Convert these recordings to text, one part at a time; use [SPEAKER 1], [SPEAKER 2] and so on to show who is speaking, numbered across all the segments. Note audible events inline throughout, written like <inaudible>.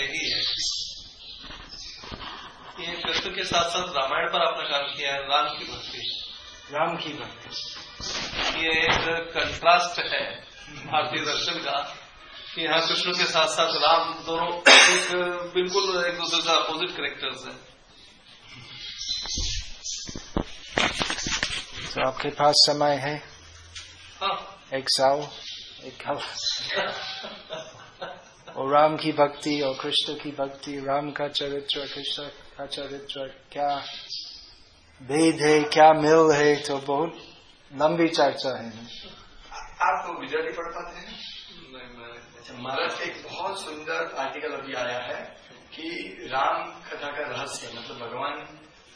[SPEAKER 1] है ही है। ये कृष्ण के साथ साथ रामायण पर आपने काम किया है राम की भक्ति।
[SPEAKER 2] राम की भक्ति।
[SPEAKER 1] ये एक कंट्रास्ट है भारतीय दर्शन का कि यहाँ कृष्ण के साथ साथ राम दोनों एक बिल्कुल एक दूसरे से अपोजिट करेक्टर्स हैं।
[SPEAKER 2] तो आपके पास समय है?
[SPEAKER 1] हाँ।
[SPEAKER 2] एक साल एक <laughs> और राम की भक्ति और कृष्ण की भक्ति राम का चरित्र कृष्ण का चरित्र क्या भेद है क्या मिल है तो बहुत लंबी चर्चा है।
[SPEAKER 3] आपको तो गुजराती पढ़ पाते हैं? अच्छा महाराष्ट्र एक बहुत सुंदर आर्टिकल अभी आया है कि राम कथा का रहस्य मतलब भगवान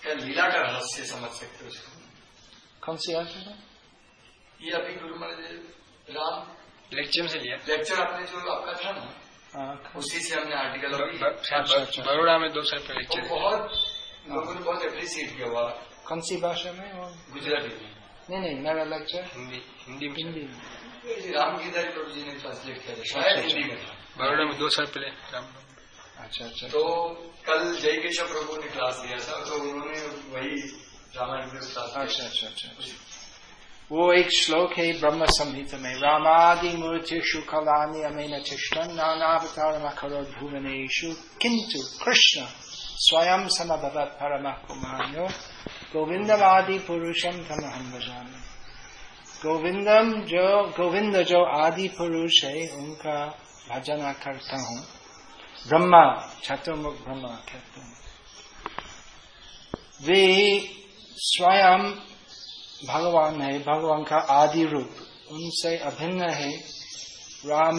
[SPEAKER 3] का लीला का रहस्य समझ सकते हो उसको।
[SPEAKER 2] कौन सी आर्टिकल
[SPEAKER 3] ये अभी गुरु महाराज राम
[SPEAKER 4] लेक्चर से लिया।
[SPEAKER 3] लेक्चर आपने जो आपका था ना उसी से हमने आर्टिकल अभी
[SPEAKER 2] अच्छा, अच्छा।
[SPEAKER 4] बड़ोड़ा में दो साल पहले
[SPEAKER 3] बहुत लोगों ने बहुत अप्रिशिएट किया हुआ।
[SPEAKER 2] कौन सी भाषा में और?
[SPEAKER 3] गुजराती में।
[SPEAKER 2] नहीं नहीं मेरा लेक्चर
[SPEAKER 4] हिंदी हिंदी में।
[SPEAKER 2] हिंदी में।
[SPEAKER 3] राम गिरधारी प्रभु जी ने ट्रांसलेट किया था शायद
[SPEAKER 2] अच्छा,
[SPEAKER 3] हिंदी में
[SPEAKER 4] बड़ोड़ा में दो साल पहले राम
[SPEAKER 2] अच्छा अच्छा।
[SPEAKER 3] तो कल जय केशव प्रभु ने क्लास दिया था तो उन्होंने वही रामायण में क्लास
[SPEAKER 2] अच्छा अच्छा अच्छा। वो एक श्लोक है ब्रह्म संहिता में, रामादि मूर्तिषु कलानि अमेन चिष्टन नानावतार मकरो भुवनेषु किंतु कृष्ण स्वयं समभवत परम कुमारो गोविंदमादि पुरुषम तम हम भजामि। गोविंदम जो गोविंद जो आदि पुरुष है, उनका भजना करता हूँ। ब्रह्मा, चतुर्मुख ब्रह्मा कहते हैं। वे स्वयं भगवान है, भगवान का आदि रूप। उनसे अभिन्न है। राम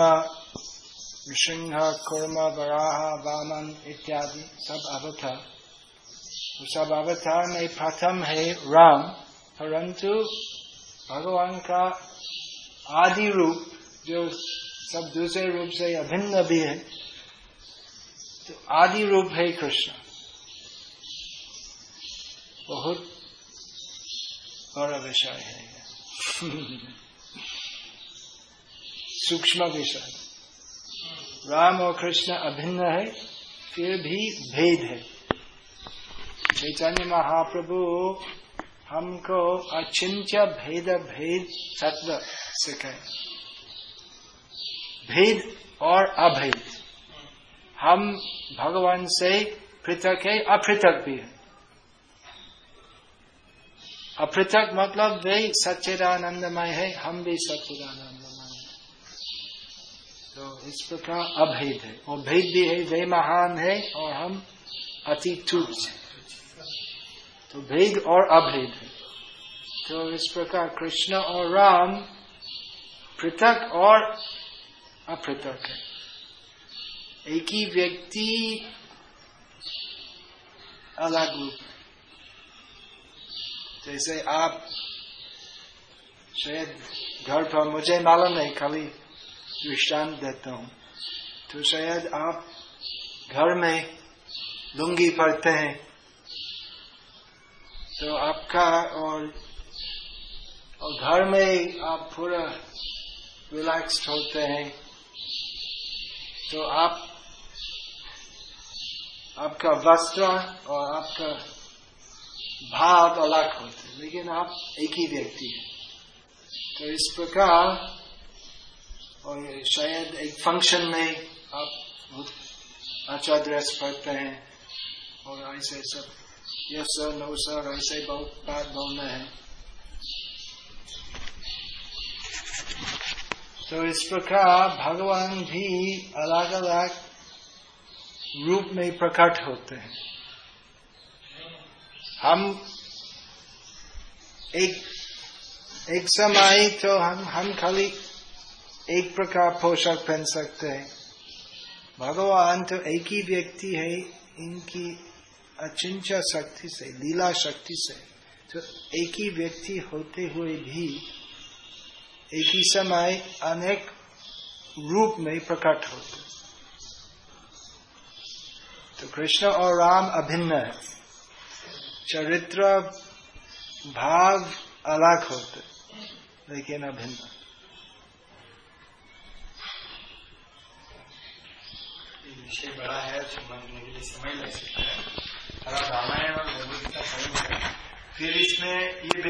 [SPEAKER 2] नृसिंह कुर्म वराह वामन इत्यादि सब अवतार सब अवतार में प्रथम है राम। परंतु भगवान का आदि रूप, जो सब दूसरे रूप से अभिन्न भी है तो आदि रूप है कृष्ण। बहुत बड़ा विषय है सूक्ष्म विषय। राम और कृष्ण अभिन्न है, फिर भी भेद है। चैतन्य महाप्रभु, हमको अचिंत्य भेद भेद तत्व सिखाए भेद और अभेद। हम भगवान से पृथक है, अपृथक भी है। अपृथक मतलब वे सच्चिदानंदमय है, हम भी सच्चिदानंदमय है। तो इस प्रकार अभेद है। और भेद भी है, वे महान है और हम अति तुच्छ है। तो भेद और अभेद है। तो इस प्रकार कृष्ण और राम पृथक और अपृथक है। एक ही व्यक्ति अलग रूप है जैसे आप शायद घर पर मुझे मालूम नहीं, खाली दृष्टांत देता हूँ। तो शायद आप घर में लुंगी पड़ते हैं। तो आपका और और घर में आप पूरा रिलैक्स होते हैं। तो आप, आपका वस्त्र और आपका भाव अलग होते लेकिन आप एक ही व्यक्ति हैं। तो इस प्रकार, और शायद एक फ़ंक्शन में आप बहुत अच्छा ड्रेस पहनते हैं, और ऐसे सब यस सर नो सर ऐसे बहुत बात बोलना है। तो इस प्रकार भगवान भी अलग अलग रूप में प्रकट होते हैं। हम एक एक समय तो हम हम खाली एक प्रकार पोशाक पहन सकते हैं। भगवान तो एक ही व्यक्ति है, इनकी अचिंचा शक्ति से, लीला शक्ति से तो एक ही व्यक्ति होते हुए भी एक ही समय अनेक रूप में प्रकट होते तो कृष्ण और राम अभिन्न है। चरित्र भाव अलग होते, लेकिन अभिन्न।
[SPEAKER 3] विषय बड़ा है समझने के लिए समय लग सकता है। रामायण और भगवत गीता फिर इसमें ये